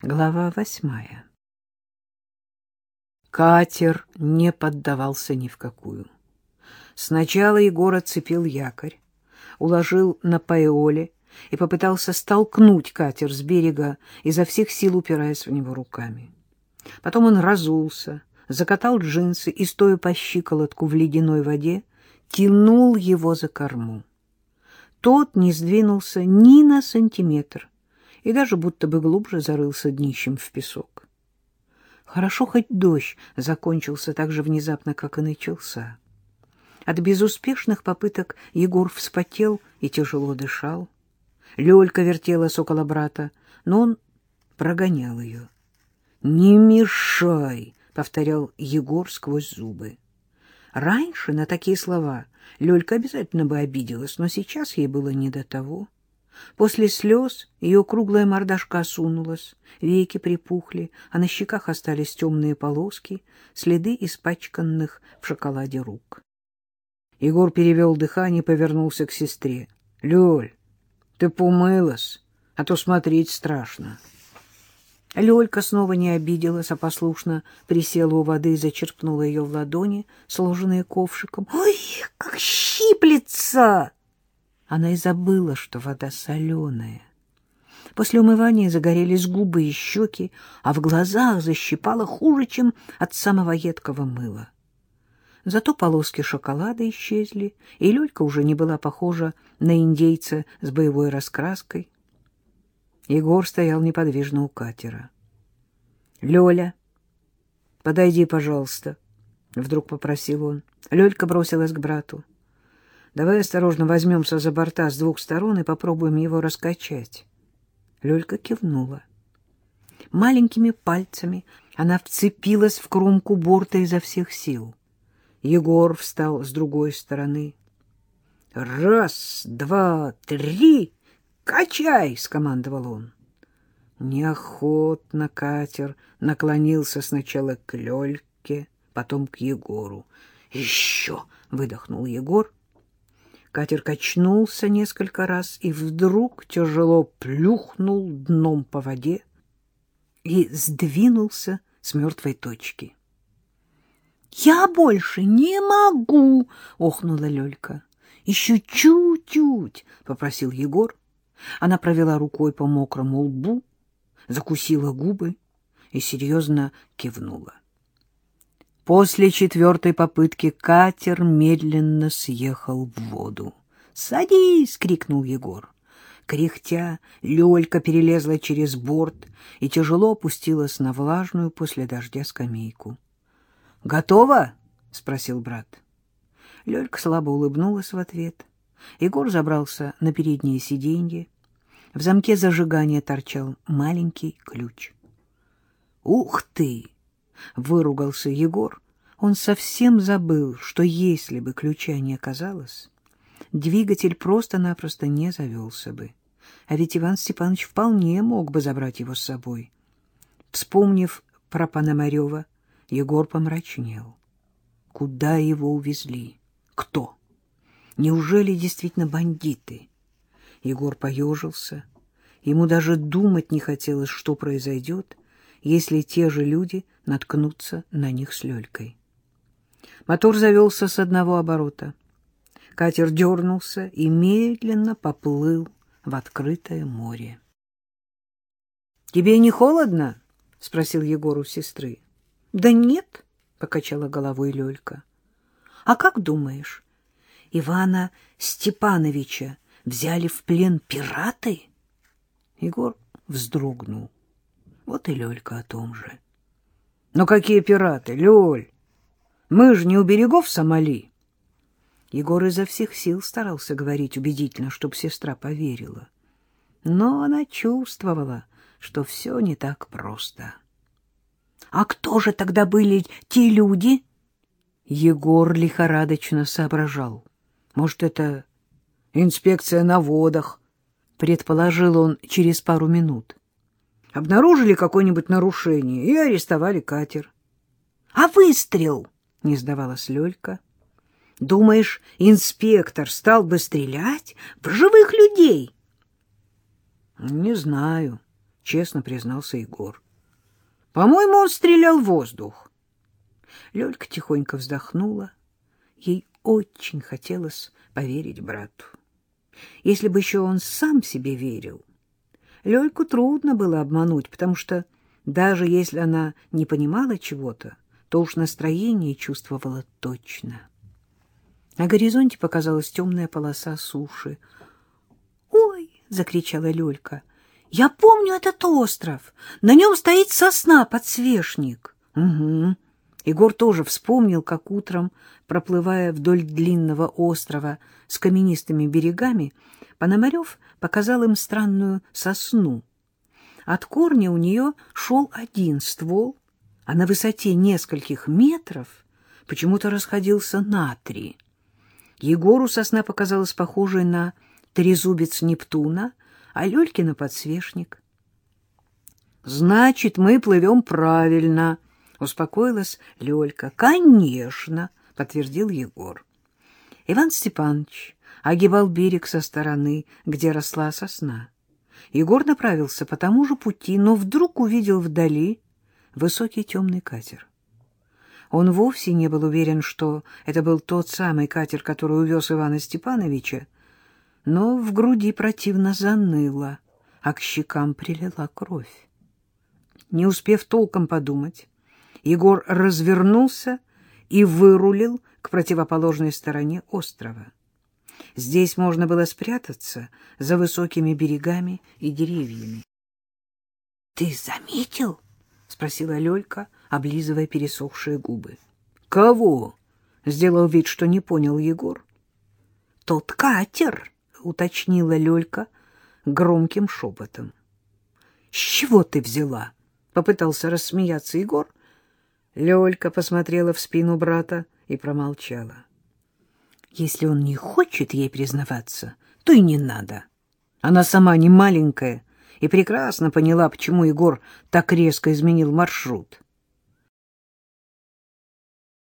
Глава восьмая Катер не поддавался ни в какую. Сначала Егор отцепил якорь, уложил на паэоле и попытался столкнуть катер с берега, изо всех сил упираясь в него руками. Потом он разулся, закатал джинсы и, стоя по щиколотку в ледяной воде, тянул его за корму. Тот не сдвинулся ни на сантиметр и даже будто бы глубже зарылся днищем в песок. Хорошо хоть дождь закончился так же внезапно, как и начался. От безуспешных попыток Егор вспотел и тяжело дышал. Лёлька вертелась около брата, но он прогонял ее. «Не мешай!» — повторял Егор сквозь зубы. Раньше на такие слова Лёлька обязательно бы обиделась, но сейчас ей было не до того. После слез ее круглая мордашка осунулась, веки припухли, а на щеках остались темные полоски, следы испачканных в шоколаде рук. Егор перевел дыхание и повернулся к сестре. — Лёль, ты помылась, а то смотреть страшно. Лёлька снова не обиделась, а послушно присела у воды и зачерпнула ее в ладони, сложенные ковшиком. «Ой, как щиплется!» Она и забыла, что вода соленая. После умывания загорелись губы и щеки, а в глазах защипало хуже, чем от самого едкого мыла. Зато полоски шоколада исчезли, и Лёлька уже не была похожа на индейца с боевой раскраской. Егор стоял неподвижно у катера. — Лёля, подойди, пожалуйста, — вдруг попросил он. Лёлька бросилась к брату. — Давай осторожно возьмемся за борта с двух сторон и попробуем его раскачать. Лёлька кивнула. Маленькими пальцами она вцепилась в кромку борта изо всех сил. Егор встал с другой стороны. — Раз, два, три! «Качай!» — скомандовал он. Неохотно катер наклонился сначала к Лёльке, потом к Егору. «Еще!» — выдохнул Егор. Катер качнулся несколько раз и вдруг тяжело плюхнул дном по воде и сдвинулся с мертвой точки. «Я больше не могу!» — охнула Лёлька. «Еще чуть-чуть!» — попросил Егор. Она провела рукой по мокрому лбу, закусила губы и серьезно кивнула. После четвертой попытки катер медленно съехал в воду. «Садись!» — крикнул Егор. Кряхтя, Лёлька перелезла через борт и тяжело опустилась на влажную после дождя скамейку. «Готово?» — спросил брат. Лёлька слабо улыбнулась в ответ. Егор забрался на переднее сиденье. В замке зажигания торчал маленький ключ. «Ух ты!» — выругался Егор. Он совсем забыл, что если бы ключа не оказалось, двигатель просто-напросто не завелся бы. А ведь Иван Степанович вполне мог бы забрать его с собой. Вспомнив про Пономарева, Егор помрачнел. Куда его увезли? Кто? Неужели действительно бандиты? Егор поежился. Ему даже думать не хотелось, что произойдет, если те же люди наткнутся на них с Лёлькой. Мотор завелся с одного оборота. Катер дернулся и медленно поплыл в открытое море. — Тебе не холодно? — спросил Егор у сестры. — Да нет, — покачала головой Лёлька. — А как думаешь, Ивана Степановича взяли в плен пираты? Егор вздрогнул. Вот и Лёлька о том же. Но какие пираты, Лёль? Мы же не у берегов Сомали. Егор изо всех сил старался говорить убедительно, чтобы сестра поверила. Но она чувствовала, что все не так просто. — А кто же тогда были те люди? Егор лихорадочно соображал. Может, это инспекция на водах, предположил он через пару минут. Обнаружили какое-нибудь нарушение и арестовали катер. А выстрел? Не сдавалась Лёлька. Думаешь, инспектор стал бы стрелять в живых людей? Не знаю, честно признался Егор. — По-моему, он стрелял в воздух. Лёлька тихонько вздохнула. Ей очень хотелось поверить брату. Если бы еще он сам себе верил. Лёльку трудно было обмануть, потому что даже если она не понимала чего-то, то уж настроение чувствовала точно. На горизонте показалась темная полоса суши. «Ой!» — закричала Лёлька. «Я помню этот остров! На нем стоит сосна-подсвечник!» «Угу!» Егор тоже вспомнил, как утром, проплывая вдоль длинного острова с каменистыми берегами, Пономарев показал им странную сосну. От корня у нее шел один ствол, а на высоте нескольких метров почему-то расходился на три. Егору сосна показалась похожей на трезубец Нептуна, а Лёльке на подсвечник. — Значит, мы плывем правильно, — успокоилась Лёлька. — Конечно, — подтвердил Егор. Иван Степанович огибал берег со стороны, где росла сосна. Егор направился по тому же пути, но вдруг увидел вдали высокий темный катер. Он вовсе не был уверен, что это был тот самый катер, который увез Ивана Степановича, но в груди противно заныло, а к щекам прилила кровь. Не успев толком подумать, Егор развернулся и вырулил к противоположной стороне острова. Здесь можно было спрятаться за высокими берегами и деревьями. — Ты заметил? — спросила Лёлька, облизывая пересохшие губы. — Кого? — сделал вид, что не понял Егор. — Тот катер, — уточнила Лёлька громким шепотом. — С чего ты взяла? — попытался рассмеяться Егор. Лёлька посмотрела в спину брата и промолчала. Если он не хочет ей признаваться, то и не надо. Она сама не маленькая и прекрасно поняла, почему Егор так резко изменил маршрут.